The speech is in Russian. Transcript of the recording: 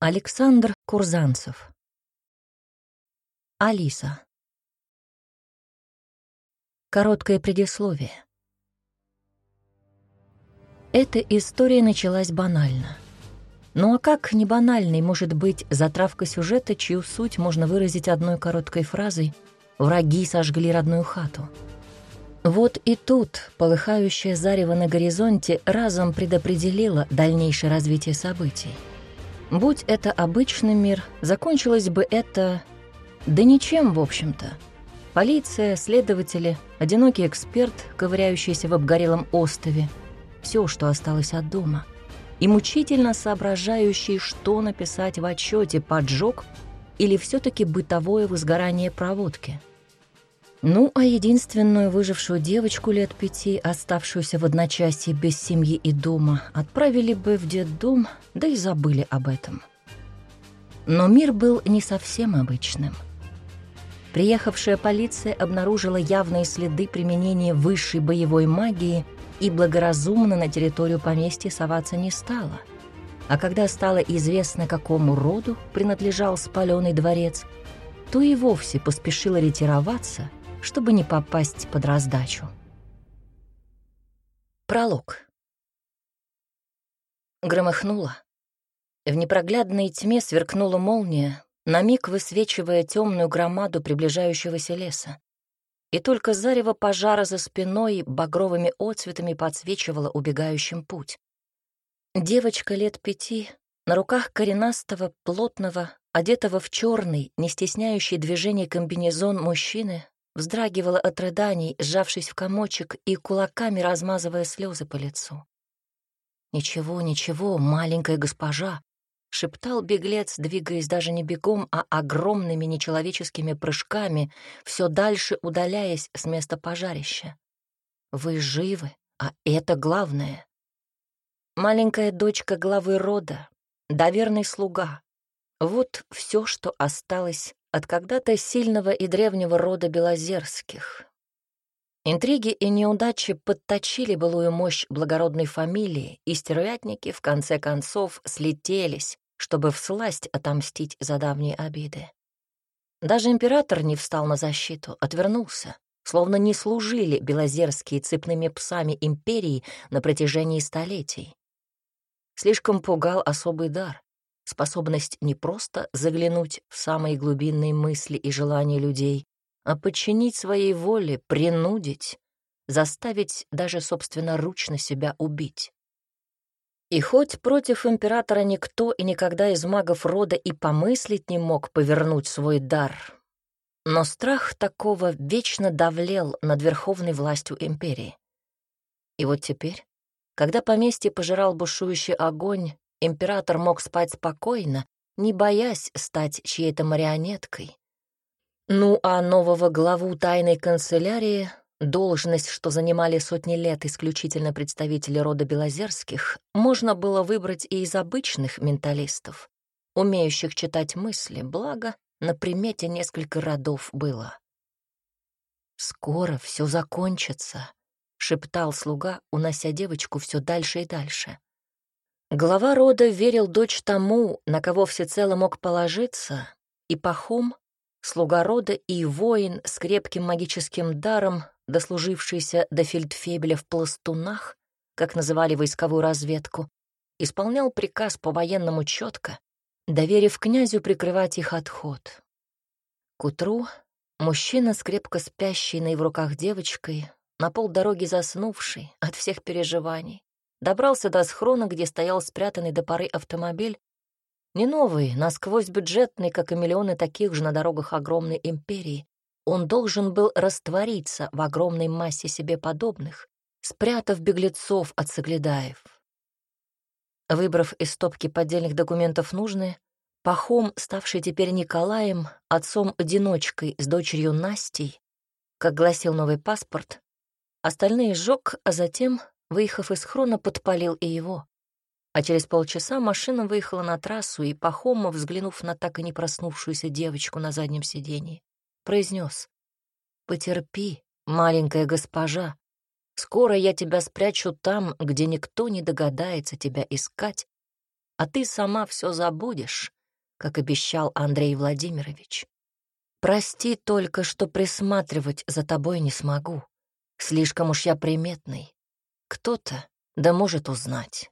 Александр Курзанцев. Алиса. Короткое предисловие. Эта история началась банально. Ну а как не банальной может быть затравка сюжета, чью суть можно выразить одной короткой фразой «Враги сожгли родную хату». Вот и тут полыхающее зарево на горизонте разом предопределило дальнейшее развитие событий. Будь это обычный мир, закончилось бы это... Да ничем, в общем-то. Полиция, следователи, одинокий эксперт, ковыряющийся в обгорелом острове. Все, что осталось от дома. И мучительно соображающий, что написать в отчете поджог или все таки бытовое возгорание проводки. Ну, а единственную выжившую девочку лет пяти, оставшуюся в одночасье без семьи и дома, отправили бы в детдом, да и забыли об этом. Но мир был не совсем обычным. Приехавшая полиция обнаружила явные следы применения высшей боевой магии и благоразумно на территорию поместья соваться не стала. А когда стало известно, какому роду принадлежал спаленный дворец, то и вовсе поспешила ретироваться — чтобы не попасть под раздачу. Пролог. Громыхнуло. В непроглядной тьме сверкнула молния, на миг высвечивая темную громаду приближающегося леса. И только зарево пожара за спиной багровыми отцветами подсвечивало убегающим путь. Девочка лет пяти, на руках коренастого, плотного, одетого в черный, не стесняющий движений комбинезон мужчины, вздрагивала от рыданий, сжавшись в комочек и кулаками размазывая слезы по лицу. «Ничего, ничего, маленькая госпожа», — шептал беглец, двигаясь даже не бегом, а огромными нечеловеческими прыжками, все дальше удаляясь с места пожарища. «Вы живы, а это главное». Маленькая дочка главы рода, доверный слуга. Вот все, что осталось от когда-то сильного и древнего рода Белозерских. Интриги и неудачи подточили былую мощь благородной фамилии, и стервятники в конце концов слетелись, чтобы всласть отомстить за давние обиды. Даже император не встал на защиту, отвернулся, словно не служили белозерские цепными псами империи на протяжении столетий. Слишком пугал особый дар, способность не просто заглянуть в самые глубинные мысли и желания людей, а подчинить своей воле, принудить, заставить даже собственноручно себя убить. И хоть против императора никто и никогда из магов рода и помыслить не мог повернуть свой дар, но страх такого вечно давлел над верховной властью империи. И вот теперь, когда поместье пожирал бушующий огонь, император мог спать спокойно, не боясь стать чьей-то марионеткой. Ну а нового главу тайной канцелярии, должность, что занимали сотни лет исключительно представители рода Белозерских, можно было выбрать и из обычных менталистов, умеющих читать мысли, благо на примете несколько родов было. «Скоро все закончится», — шептал слуга, унося девочку все дальше и дальше. Глава рода верил дочь тому, на кого всецело мог положиться, и Пахом, слуга рода и воин с крепким магическим даром, дослужившийся до фельдфебеля в пластунах, как называли войсковую разведку, исполнял приказ по-военному четко, доверив князю прикрывать их отход. К утру мужчина с крепко спящей на его руках девочкой, на полдороги заснувший от всех переживаний, Добрался до схрона, где стоял спрятанный до поры автомобиль. Не новый, насквозь бюджетный, как и миллионы таких же на дорогах огромной империи. Он должен был раствориться в огромной массе себе подобных, спрятав беглецов от соглядаев. Выбрав из стопки поддельных документов нужные, Пахом, ставший теперь Николаем, отцом-одиночкой с дочерью Настей, как гласил новый паспорт, остальные сжег, а затем Выехав из хрона, подпалил и его. А через полчаса машина выехала на трассу, и Пахомов, взглянув на так и не проснувшуюся девочку на заднем сиденье, произнес: «Потерпи, маленькая госпожа. Скоро я тебя спрячу там, где никто не догадается тебя искать, а ты сама все забудешь, как обещал Андрей Владимирович. Прости только, что присматривать за тобой не смогу. Слишком уж я приметный. Кто-то да может узнать.